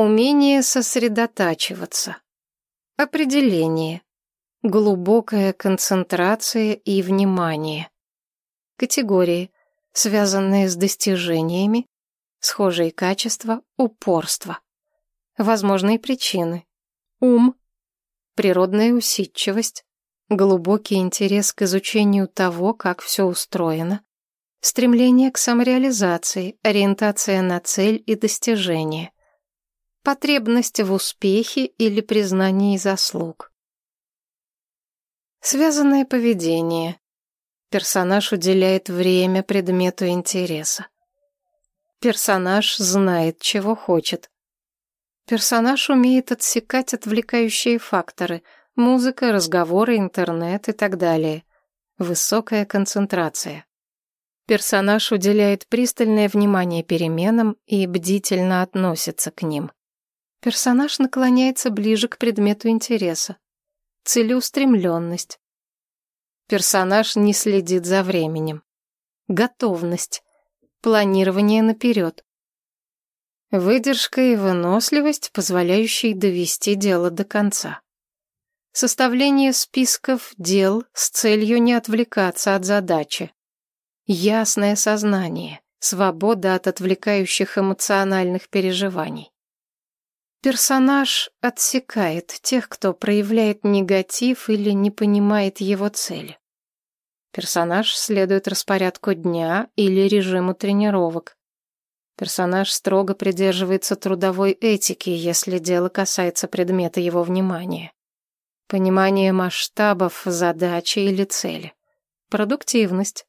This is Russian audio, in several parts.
Умение сосредотачиваться. Определение. Глубокая концентрация и внимание. Категории, связанные с достижениями, схожие качества, упорство. Возможные причины. Ум, природная усидчивость, глубокий интерес к изучению того, как все устроено, стремление к самореализации, ориентация на цель и достижение, потребность в успехе или признании заслуг. Связанное поведение. Персонаж уделяет время предмету интереса. Персонаж знает, чего хочет. Персонаж умеет отсекать отвлекающие факторы – музыка, разговоры, интернет и так далее. Высокая концентрация. Персонаж уделяет пристальное внимание переменам и бдительно относится к ним. Персонаж наклоняется ближе к предмету интереса. Целеустремленность. Персонаж не следит за временем. Готовность. Планирование наперед. Выдержка и выносливость, позволяющие довести дело до конца. Составление списков дел с целью не отвлекаться от задачи. Ясное сознание, свобода от отвлекающих эмоциональных переживаний. Персонаж отсекает тех, кто проявляет негатив или не понимает его цели. Персонаж следует распорядку дня или режиму тренировок. Персонаж строго придерживается трудовой этики, если дело касается предмета его внимания. Понимание масштабов задачи или цели. Продуктивность.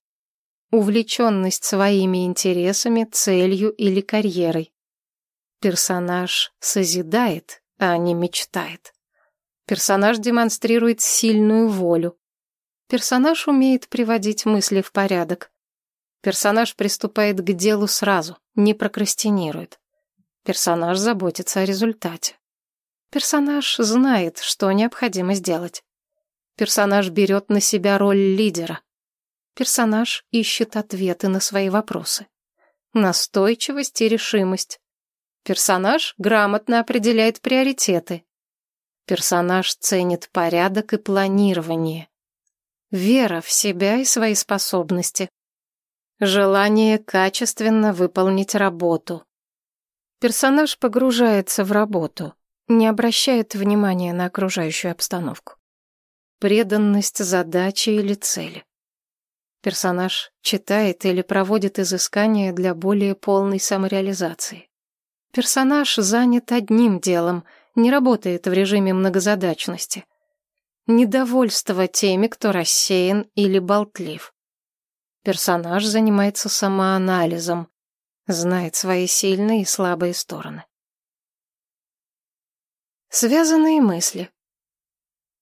Увлеченность своими интересами, целью или карьерой. Персонаж созидает, а не мечтает. Персонаж демонстрирует сильную волю. Персонаж умеет приводить мысли в порядок. Персонаж приступает к делу сразу, не прокрастинирует. Персонаж заботится о результате. Персонаж знает, что необходимо сделать. Персонаж берет на себя роль лидера. Персонаж ищет ответы на свои вопросы. Настойчивость и решимость. Персонаж грамотно определяет приоритеты. Персонаж ценит порядок и планирование. Вера в себя и свои способности. Желание качественно выполнить работу. Персонаж погружается в работу, не обращает внимания на окружающую обстановку. Преданность задаче или цели. Персонаж читает или проводит изыскания для более полной самореализации. Персонаж занят одним делом, не работает в режиме многозадачности. Недовольство теми, кто рассеян или болтлив. Персонаж занимается самоанализом, знает свои сильные и слабые стороны. Связанные мысли.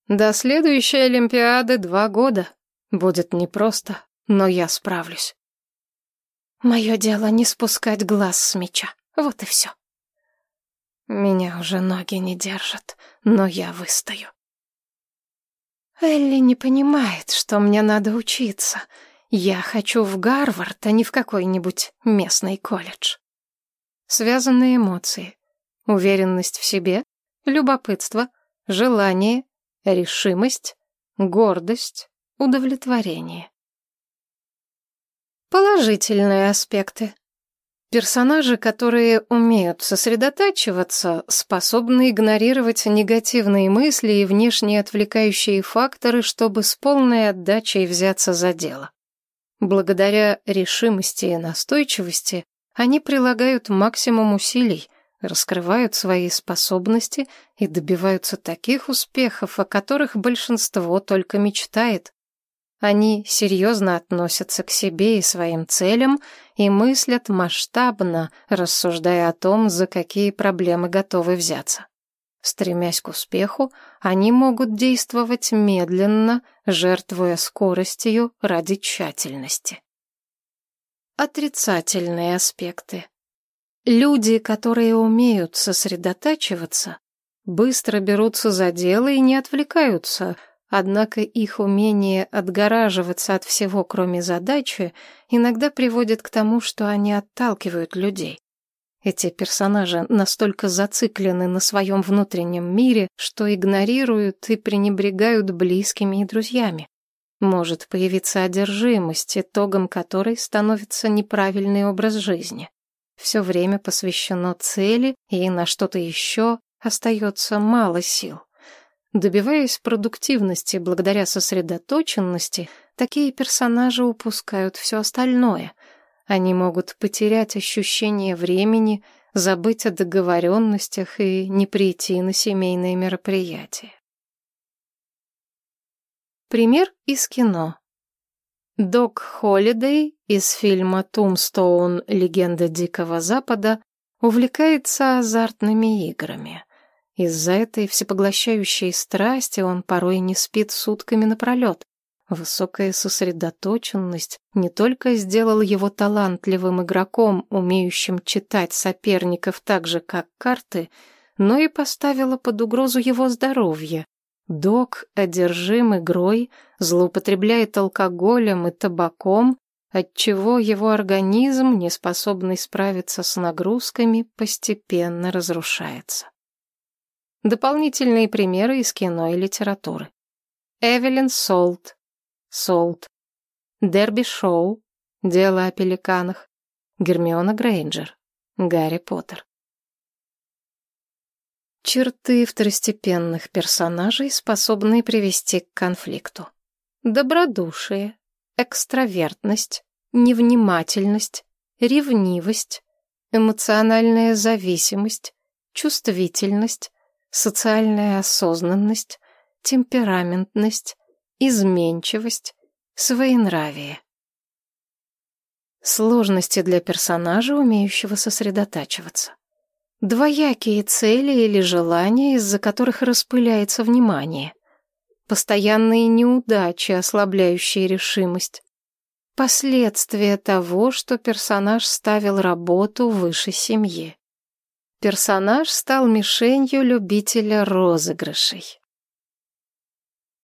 До следующей Олимпиады два года. Будет непросто, но я справлюсь. Мое дело не спускать глаз с меча. Вот и все. Меня уже ноги не держат, но я выстою. Элли не понимает, что мне надо учиться — я хочу в Гарвард, а не в какой-нибудь местный колледж. Связанные эмоции. Уверенность в себе, любопытство, желание, решимость, гордость, удовлетворение. Положительные аспекты. Персонажи, которые умеют сосредотачиваться, способны игнорировать негативные мысли и внешние отвлекающие факторы, чтобы с полной отдачей взяться за дело. Благодаря решимости и настойчивости они прилагают максимум усилий, раскрывают свои способности и добиваются таких успехов, о которых большинство только мечтает. Они серьезно относятся к себе и своим целям и мыслят масштабно, рассуждая о том, за какие проблемы готовы взяться. Стремясь к успеху, они могут действовать медленно, жертвуя скоростью ради тщательности. Отрицательные аспекты. Люди, которые умеют сосредотачиваться, быстро берутся за дело и не отвлекаются, однако их умение отгораживаться от всего, кроме задачи, иногда приводит к тому, что они отталкивают людей. Эти персонажи настолько зациклены на своем внутреннем мире, что игнорируют и пренебрегают близкими и друзьями. Может появиться одержимость, итогом которой становится неправильный образ жизни. Все время посвящено цели, и на что-то еще остается мало сил. Добиваясь продуктивности благодаря сосредоточенности, такие персонажи упускают все остальное. Они могут потерять ощущение времени, забыть о договоренностях и не прийти на семейные мероприятия. Пример из кино. Док Холидей из фильма «Тумстоун. Легенда Дикого Запада» увлекается азартными играми. Из-за этой всепоглощающей страсти он порой не спит сутками напролет. Высокая сосредоточенность не только сделала его талантливым игроком, умеющим читать соперников так же, как карты, но и поставила под угрозу его здоровье. Док одержим игрой, злоупотребляет алкоголем и табаком, отчего его организм, не способный справиться с нагрузками, постепенно разрушается. Дополнительные примеры из кино и литературы. Эвелин Солт. Солт. Дерби Шоу. Дело о пеликанах. Гермиона Грейнджер. Гарри Поттер. Черты второстепенных персонажей, способные привести к конфликту. Добродушие, экстравертность, невнимательность, ревнивость, эмоциональная зависимость, чувствительность, социальная осознанность, темпераментность, изменчивость, своенравие. Сложности для персонажа, умеющего сосредотачиваться. Двоякие цели или желания, из-за которых распыляется внимание. Постоянные неудачи, ослабляющие решимость. Последствия того, что персонаж ставил работу выше семьи. Персонаж стал мишенью любителя розыгрышей.